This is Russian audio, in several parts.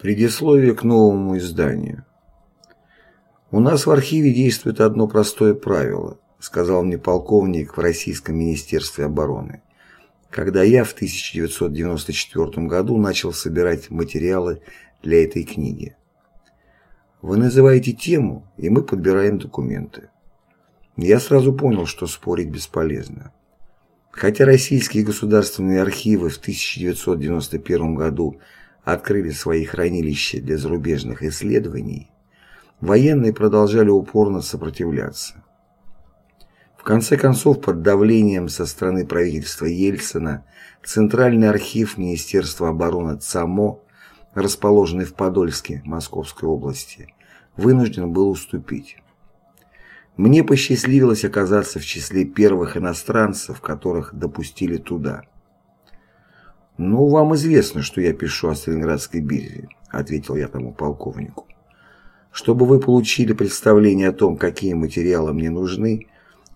Предисловие к новому изданию. «У нас в архиве действует одно простое правило», сказал мне полковник в Российском Министерстве обороны, когда я в 1994 году начал собирать материалы для этой книги. Вы называете тему, и мы подбираем документы. Я сразу понял, что спорить бесполезно. Хотя российские государственные архивы в 1991 году открыли свои хранилища для зарубежных исследований, военные продолжали упорно сопротивляться. В конце концов, под давлением со стороны правительства Ельцина, Центральный архив Министерства обороны ЦАМО, расположенный в Подольске Московской области, вынужден был уступить. Мне посчастливилось оказаться в числе первых иностранцев, которых допустили туда – «Ну, вам известно, что я пишу о Сталинградской битве», — ответил я тому полковнику. «Чтобы вы получили представление о том, какие материалы мне нужны,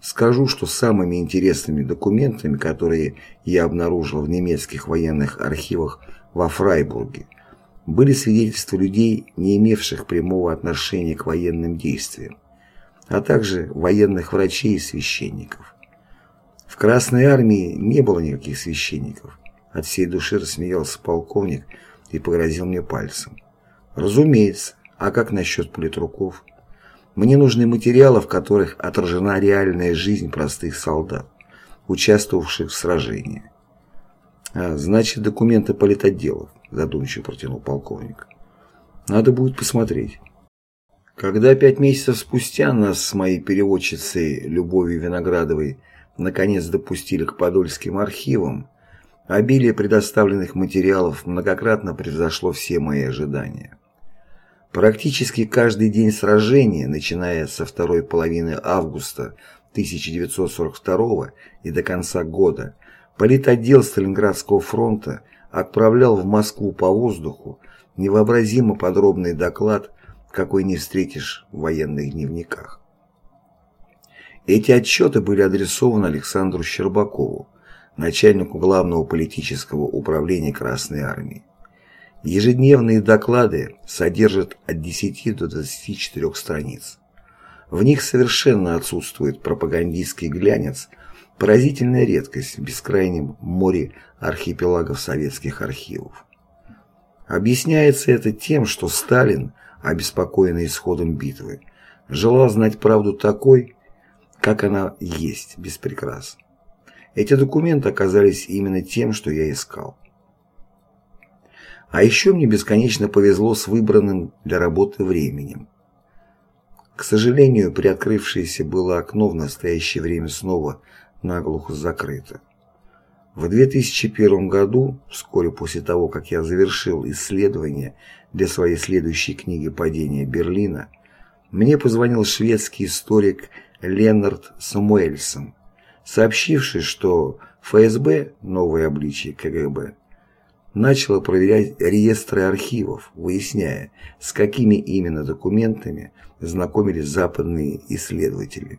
скажу, что самыми интересными документами, которые я обнаружил в немецких военных архивах во Фрайбурге, были свидетельства людей, не имевших прямого отношения к военным действиям, а также военных врачей и священников. В Красной армии не было никаких священников, от всей души рассмеялся полковник и погрозил мне пальцем. «Разумеется. А как насчет политруков? Мне нужны материалы, в которых отражена реальная жизнь простых солдат, участвовавших в сражении». «А, значит, документы политотделов», задумчиво протянул полковник. «Надо будет посмотреть». Когда пять месяцев спустя нас с моей переводчицей Любовью Виноградовой наконец допустили к подольским архивам, Обилие предоставленных материалов многократно превзошло все мои ожидания. Практически каждый день сражения, начиная со второй половины августа 1942 и до конца года, политотдел Сталинградского фронта отправлял в Москву по воздуху невообразимо подробный доклад, какой не встретишь в военных дневниках. Эти отчеты были адресованы Александру Щербакову, начальнику главного политического управления Красной Армии. Ежедневные доклады содержат от 10 до 24 страниц. В них совершенно отсутствует пропагандистский глянец, поразительная редкость в бескрайнем море архипелагов советских архивов. Объясняется это тем, что Сталин, обеспокоенный исходом битвы, желал знать правду такой, как она есть, без. Эти документы оказались именно тем, что я искал. А еще мне бесконечно повезло с выбранным для работы временем. К сожалению, приоткрывшееся было окно в настоящее время снова наглухо закрыто. В 2001 году, вскоре после того, как я завершил исследование для своей следующей книги «Падение Берлина», мне позвонил шведский историк Ленард Самуэльсон сообщивший, что ФСБ, новое обличие КГБ, начало проверять реестры архивов, выясняя, с какими именно документами знакомились западные исследователи.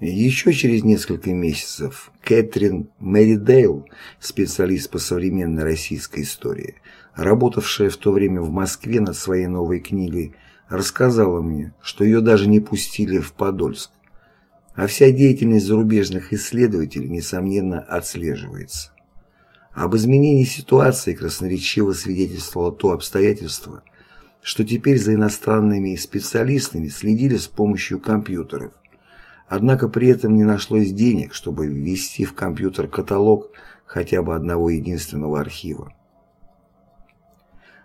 Еще через несколько месяцев Кэтрин Мэридейл, специалист по современной российской истории, работавшая в то время в Москве над своей новой книгой, рассказала мне, что ее даже не пустили в Подольск, а вся деятельность зарубежных исследователей, несомненно, отслеживается. Об изменении ситуации красноречиво свидетельствовало то обстоятельство, что теперь за иностранными специалистами следили с помощью компьютеров. Однако при этом не нашлось денег, чтобы ввести в компьютер каталог хотя бы одного единственного архива.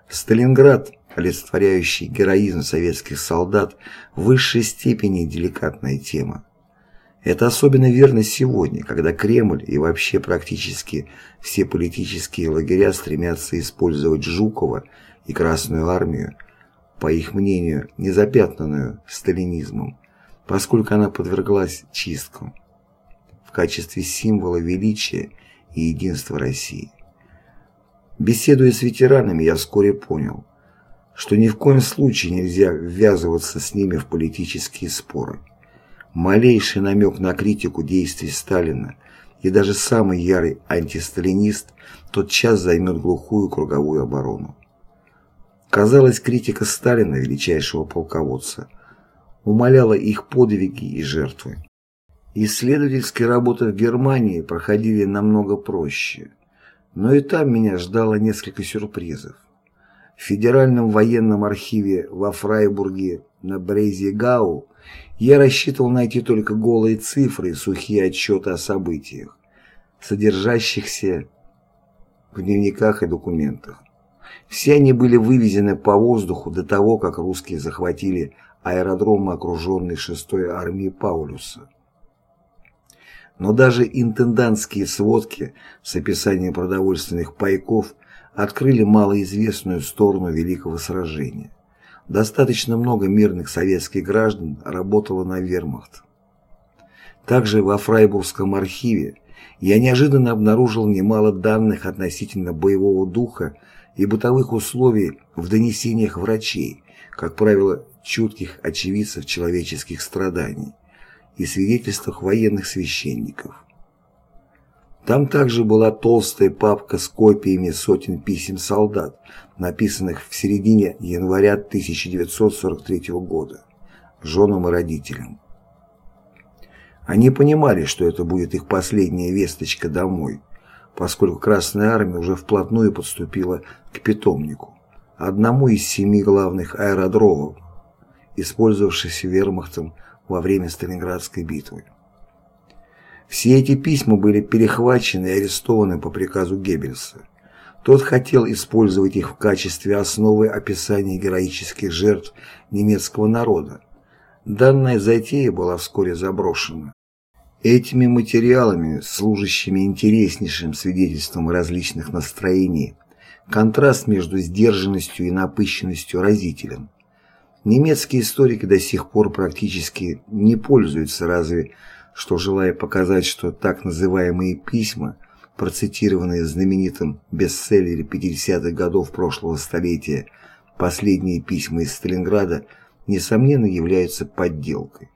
Сталинград, олицетворяющий героизм советских солдат, в высшей степени деликатная тема. Это особенно верно сегодня, когда Кремль и вообще практически все политические лагеря стремятся использовать Жукова и Красную Армию, по их мнению, незапятнанную сталинизмом, поскольку она подверглась чисткам, в качестве символа величия и единства России. Беседуя с ветеранами, я вскоре понял, что ни в коем случае нельзя ввязываться с ними в политические споры. Малейший намек на критику действий Сталина и даже самый ярый антисталинист тот час займет глухую круговую оборону. Казалось, критика Сталина, величайшего полководца, умаляла их подвиги и жертвы. Исследовательские работы в Германии проходили намного проще, но и там меня ждало несколько сюрпризов. В Федеральном военном архиве во Фрайбурге на Брейзе-Гау я рассчитывал найти только голые цифры и сухие отчеты о событиях, содержащихся в дневниках и документах. Все они были вывезены по воздуху до того, как русские захватили аэродром, окруженный 6-й армией Паулюса. Но даже интендантские сводки с описанием продовольственных пайков открыли малоизвестную сторону Великого сражения. Достаточно много мирных советских граждан работало на вермахт. Также во Фрайбургском архиве я неожиданно обнаружил немало данных относительно боевого духа и бытовых условий в донесениях врачей, как правило, чутких очевидцев человеческих страданий, и свидетельствах военных священников. Там также была толстая папка с копиями сотен писем солдат, написанных в середине января 1943 года, женам и родителям. Они понимали, что это будет их последняя весточка домой, поскольку Красная Армия уже вплотную подступила к питомнику, одному из семи главных аэродромов, использовавшихся вермахтом во время Сталинградской битвы. Все эти письма были перехвачены и арестованы по приказу Геббельса. Тот хотел использовать их в качестве основы описания героических жертв немецкого народа. Данная затея была вскоре заброшена. Этими материалами, служащими интереснейшим свидетельством различных настроений, контраст между сдержанностью и напыщенностью разителен. Немецкие историки до сих пор практически не пользуются разве что желая показать, что так называемые письма, процитированные в знаменитом бестселлере 50-х годов прошлого столетия «Последние письма из Сталинграда», несомненно являются подделкой.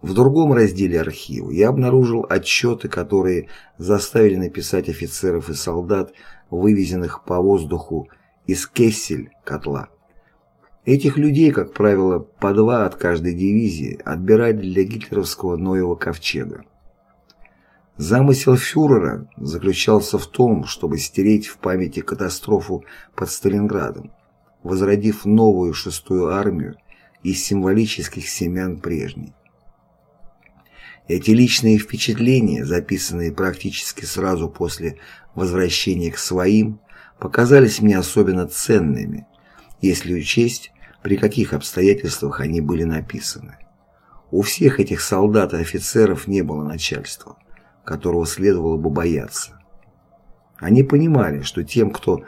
В другом разделе архива я обнаружил отчеты, которые заставили написать офицеров и солдат, вывезенных по воздуху из Кессель котла. Этих людей, как правило, по два от каждой дивизии отбирали для гитлеровского Ноева ковчега. Замысел фюрера заключался в том, чтобы стереть в памяти катастрофу под Сталинградом, возродив новую шестую армию из символических семян прежней. Эти личные впечатления, записанные практически сразу после возвращения к своим, показались мне особенно ценными, если учесть, при каких обстоятельствах они были написаны. У всех этих солдат и офицеров не было начальства, которого следовало бы бояться. Они понимали, что тем, кто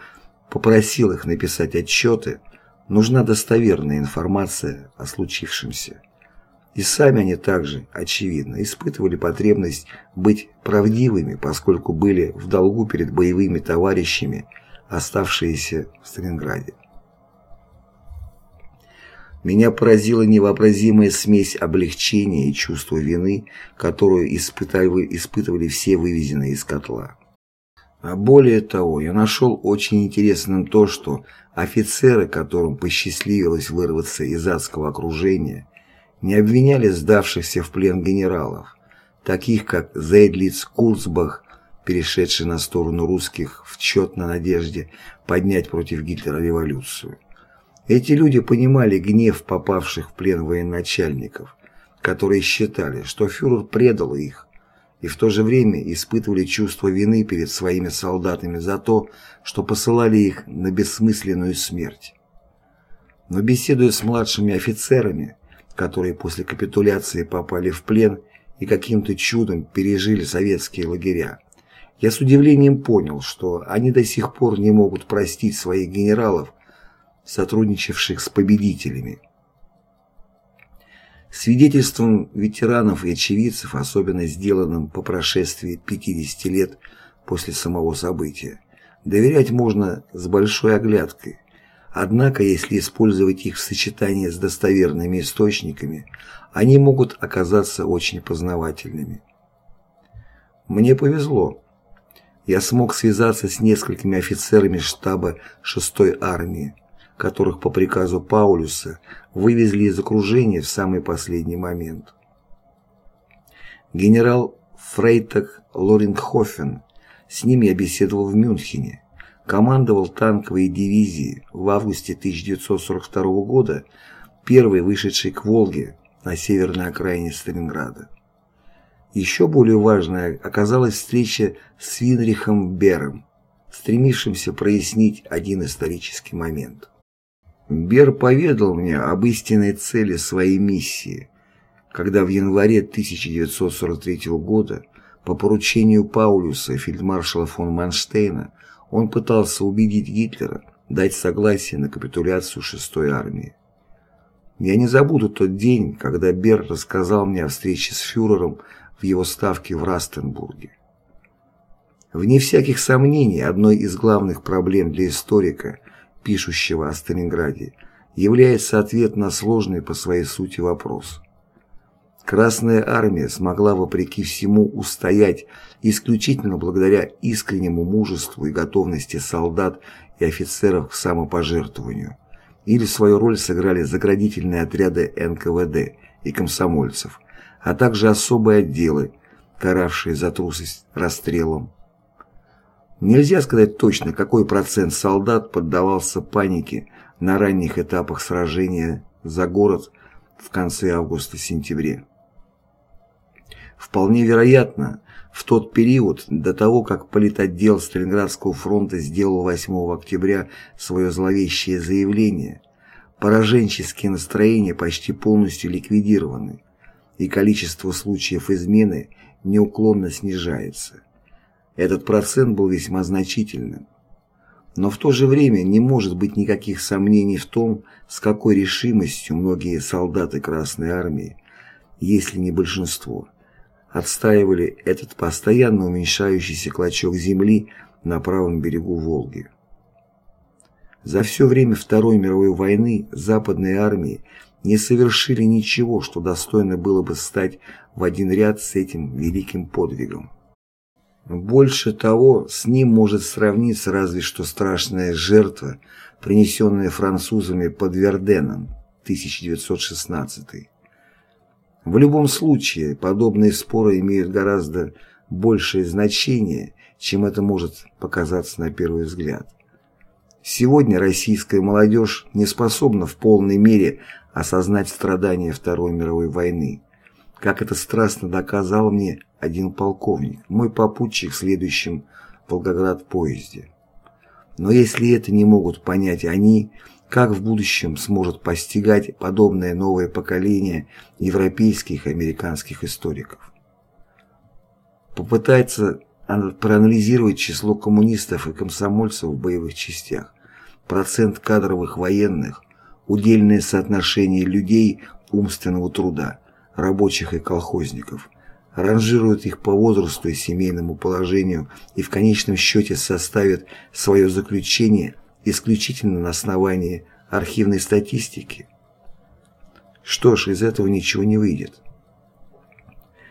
попросил их написать отчеты, нужна достоверная информация о случившемся. И сами они также, очевидно, испытывали потребность быть правдивыми, поскольку были в долгу перед боевыми товарищами, оставшиеся в Сталинграде. Меня поразила невообразимая смесь облегчения и чувства вины, которую испытывали, все вывезенные из котла. А более того, я нашел очень интересным то, что офицеры, которым посчастливилось вырваться из адского окружения, не обвиняли сдавшихся в плен генералов, таких как Зейдлиц Курцбах, перешедший на сторону русских в четной надежде поднять против Гитлера революцию. Эти люди понимали гнев попавших в плен военачальников, которые считали, что фюрер предал их, и в то же время испытывали чувство вины перед своими солдатами за то, что посылали их на бессмысленную смерть. Но беседуя с младшими офицерами, которые после капитуляции попали в плен и каким-то чудом пережили советские лагеря, я с удивлением понял, что они до сих пор не могут простить своих генералов сотрудничавших с победителями. Свидетельством ветеранов и очевидцев, особенно сделанным по прошествии 50 лет после самого события, доверять можно с большой оглядкой. Однако, если использовать их в сочетании с достоверными источниками, они могут оказаться очень познавательными. Мне повезло. я смог связаться с несколькими офицерами штаба 6-й армии, которых по приказу Паулюса вывезли из окружения в самый последний момент. Генерал Фрейтаг Лорингхофен, с ним я беседовал в Мюнхене, командовал танковой дивизией в августе 1942 года, первой вышедшей к Волге на северной окраине Сталинграда. Еще более важной оказалась встреча с Винрихом Бером, стремившимся прояснить один исторический момент. Бер поведал мне об истинной цели своей миссии, когда в январе 1943 года по поручению Паулюса фельдмаршала фон Манштейна он пытался убедить Гитлера дать согласие на капитуляцию 6-й армии. Я не забуду тот день, когда Бер рассказал мне о встрече с фюрером в его ставке в Растенбурге. Вне всяких сомнений, одной из главных проблем для историка, пишущего о Сталинграде, является ответ на сложный по своей сути вопрос. Красная армия смогла вопреки всему устоять исключительно благодаря искреннему мужеству и готовности солдат и офицеров к самопожертвованию. Или свою роль сыграли заградительные отряды НКВД и комсомольцев, а также особые отделы, каравшие за трусость расстрелом. Нельзя сказать точно, какой процент солдат поддавался панике на ранних этапах сражения за город в конце августа-сентябре. Вполне вероятно, в тот период, до того, как политотдел Сталинградского фронта сделал 8 октября свое зловещее заявление, пораженческие настроения почти полностью ликвидированы, и количество случаев измены неуклонно снижается. Этот процент был весьма значительным. Но в то же время не может быть никаких сомнений в том, с какой решимостью многие солдаты Красной Армии, если не большинство, отстаивали этот постоянно уменьшающийся клочок земли на правом берегу Волги. За все время Второй мировой войны западные армии не совершили ничего, что достойно было бы стать в один ряд с этим великим подвигом. Больше того, с ним может сравниться разве что страшная жертва, принесенная французами под Верденом 1916. В любом случае, подобные споры имеют гораздо большее значение, чем это может показаться на первый взгляд. Сегодня российская молодежь не способна в полной мере осознать страдания Второй мировой войны, как это страстно доказал мне один полковник, мой попутчик в следующем Волгоград-поезде. Но если это не могут понять они, как в будущем сможет постигать подобное новое поколение европейских и американских историков? Попытается проанализировать число коммунистов и комсомольцев в боевых частях, процент кадровых военных, удельное соотношение людей умственного труда, рабочих и колхозников, ранжирует их по возрасту и семейному положению и в конечном счете составит свое заключение исключительно на основании архивной статистики. Что ж, из этого ничего не выйдет.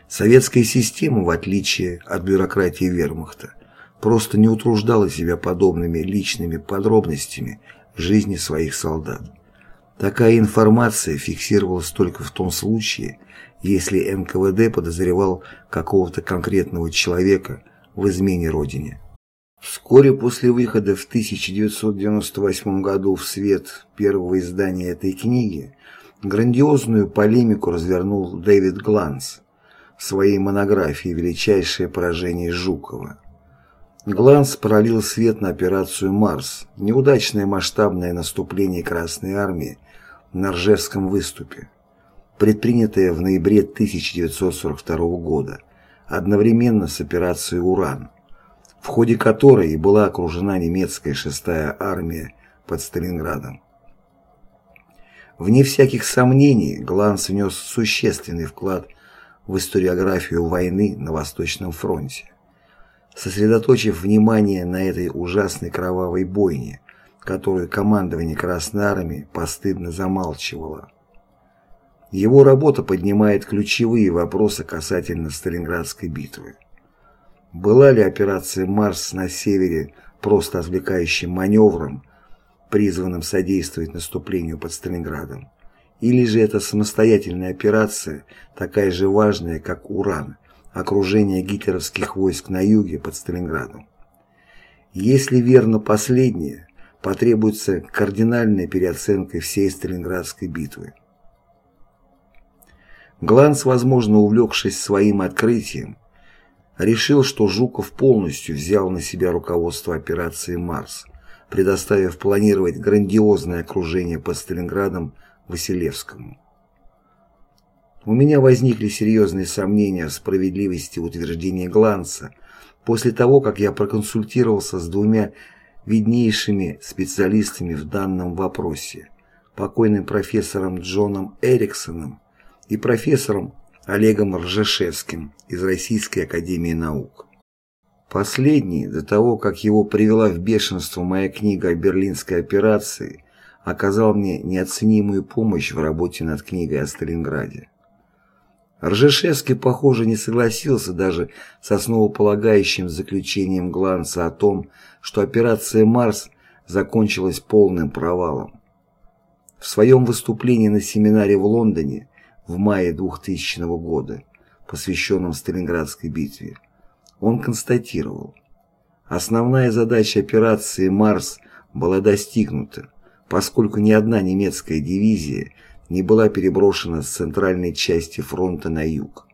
Советская система, в отличие от бюрократии вермахта, просто не утруждала себя подобными личными подробностями жизни своих солдат. Такая информация фиксировалась только в том случае, если НКВД подозревал какого-то конкретного человека в измене Родине. Вскоре после выхода в 1998 году в свет первого издания этой книги грандиозную полемику развернул Дэвид Гланс в своей монографии «Величайшее поражение Жукова». Гланс пролил свет на операцию «Марс», неудачное масштабное наступление Красной Армии на Ржевском выступе, предпринятое в ноябре 1942 года, одновременно с операцией «Уран», в ходе которой была окружена немецкая шестая армия под Сталинградом. Вне всяких сомнений, Гланс внес существенный вклад в историографию войны на Восточном фронте сосредоточив внимание на этой ужасной кровавой бойне, которую командование Красной Армии постыдно замалчивало. Его работа поднимает ключевые вопросы касательно Сталинградской битвы. Была ли операция «Марс» на севере просто отвлекающим маневром, призванным содействовать наступлению под Сталинградом? Или же это самостоятельная операция, такая же важная, как «Уран», окружение гитлеровских войск на юге под Сталинградом? Если верно последнее, потребуется кардинальная переоценка всей Сталинградской битвы. Гланц, возможно, увлекшись своим открытием, решил, что Жуков полностью взял на себя руководство операции «Марс», предоставив планировать грандиозное окружение под Сталинградом Василевскому. У меня возникли серьезные сомнения в справедливости утверждения Гланца после того, как я проконсультировался с двумя виднейшими специалистами в данном вопросе, покойным профессором Джоном Эриксоном и профессором Олегом Ржешевским из Российской Академии Наук. Последний, до того, как его привела в бешенство моя книга о Берлинской операции, оказал мне неоценимую помощь в работе над книгой о Сталинграде. Ржешевский, похоже, не согласился даже с основополагающим заключением Гланца о том, что операция «Марс» закончилась полным провалом. В своем выступлении на семинаре в Лондоне в мае 2000 года, посвященном Сталинградской битве, он констатировал, основная задача операции «Марс» была достигнута, поскольку ни одна немецкая дивизия не была переброшена с центральной части фронта на юг.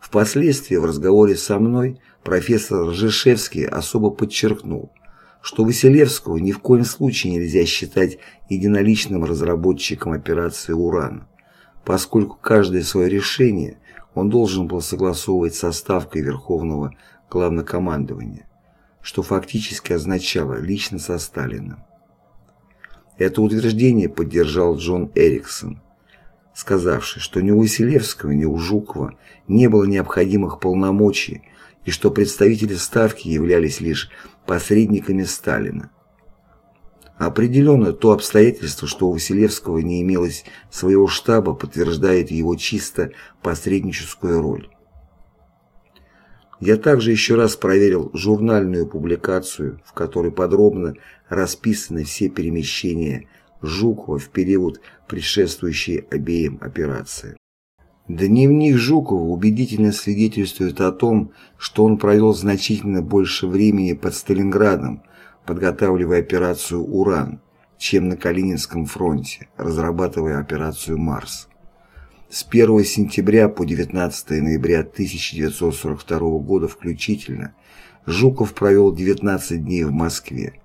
Впоследствии в разговоре со мной профессор Ржешевский особо подчеркнул, что Василевского ни в коем случае нельзя считать единоличным разработчиком операции «Уран», поскольку каждое свое решение он должен был согласовывать со Ставкой Верховного Главнокомандования, что фактически означало лично со Сталиным. Это утверждение поддержал Джон Эриксон, сказавший, что ни у Василевского, ни у Жукова не было необходимых полномочий и что представители Ставки являлись лишь посредниками Сталина. Определенно, то обстоятельство, что у Василевского не имелось своего штаба, подтверждает его чисто посредническую роль. Я также еще раз проверил журнальную публикацию, в которой подробно расписаны все перемещения Жукова в период, предшествующий обеим операциям. Дневник Жукова убедительно свидетельствует о том, что он провел значительно больше времени под Сталинградом, подготавливая операцию «Уран», чем на Калининском фронте, разрабатывая операцию «Марс». С 1 сентября по 19 ноября 1942 года включительно Жуков провел 19 дней в Москве,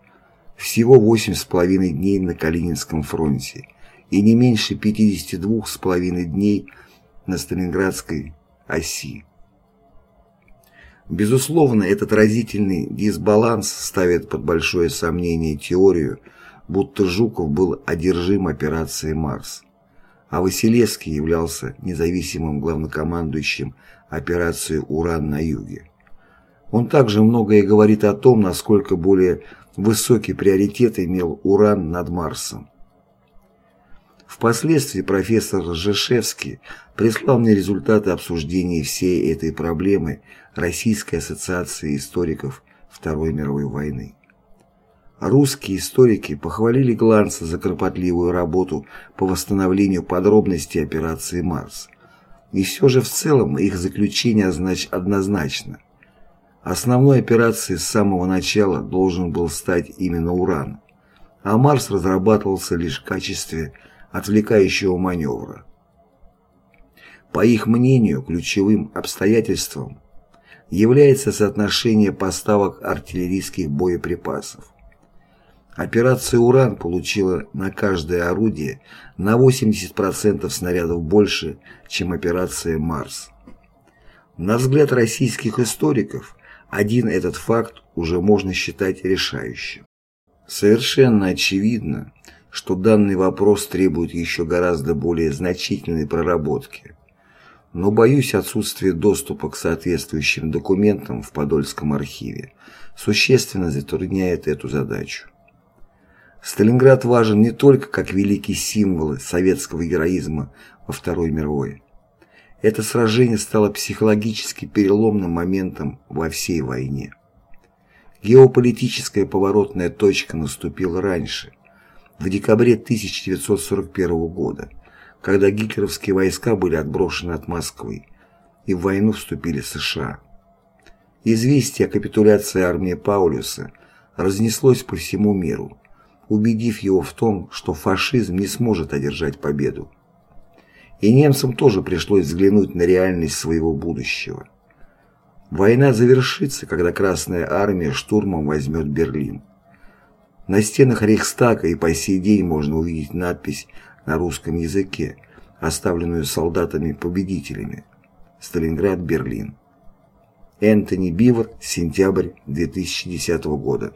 всего 8,5 дней на Калининском фронте и не меньше 52,5 дней на Сталинградской оси. Безусловно, этот разительный дисбаланс ставит под большое сомнение теорию, будто Жуков был одержим операцией «Марс» а Василевский являлся независимым главнокомандующим операции «Уран» на юге. Он также многое говорит о том, насколько более высокий приоритет имел «Уран» над Марсом. Впоследствии профессор Жешевский прислал мне результаты обсуждения всей этой проблемы Российской ассоциации историков Второй мировой войны. Русские историки похвалили Гланца за кропотливую работу по восстановлению подробностей операции «Марс». И все же в целом их заключение однозначно. Основной операцией с самого начала должен был стать именно «Уран», а «Марс» разрабатывался лишь в качестве отвлекающего маневра. По их мнению, ключевым обстоятельством является соотношение поставок артиллерийских боеприпасов. Операция «Уран» получила на каждое орудие на 80% снарядов больше, чем операция «Марс». На взгляд российских историков, один этот факт уже можно считать решающим. Совершенно очевидно, что данный вопрос требует еще гораздо более значительной проработки. Но, боюсь, отсутствие доступа к соответствующим документам в Подольском архиве существенно затрудняет эту задачу. Сталинград важен не только как великий символ советского героизма во Второй мировой. Это сражение стало психологически переломным моментом во всей войне. Геополитическая поворотная точка наступила раньше, в декабре 1941 года, когда гитлеровские войска были отброшены от Москвы, и в войну вступили США. Известие о капитуляции армии Паулюса разнеслось по всему миру, убедив его в том, что фашизм не сможет одержать победу. И немцам тоже пришлось взглянуть на реальность своего будущего. Война завершится, когда Красная Армия штурмом возьмет Берлин. На стенах Рейхстага и по сей день можно увидеть надпись на русском языке, оставленную солдатами-победителями. Сталинград, Берлин. Энтони Бивер, сентябрь 2010 года.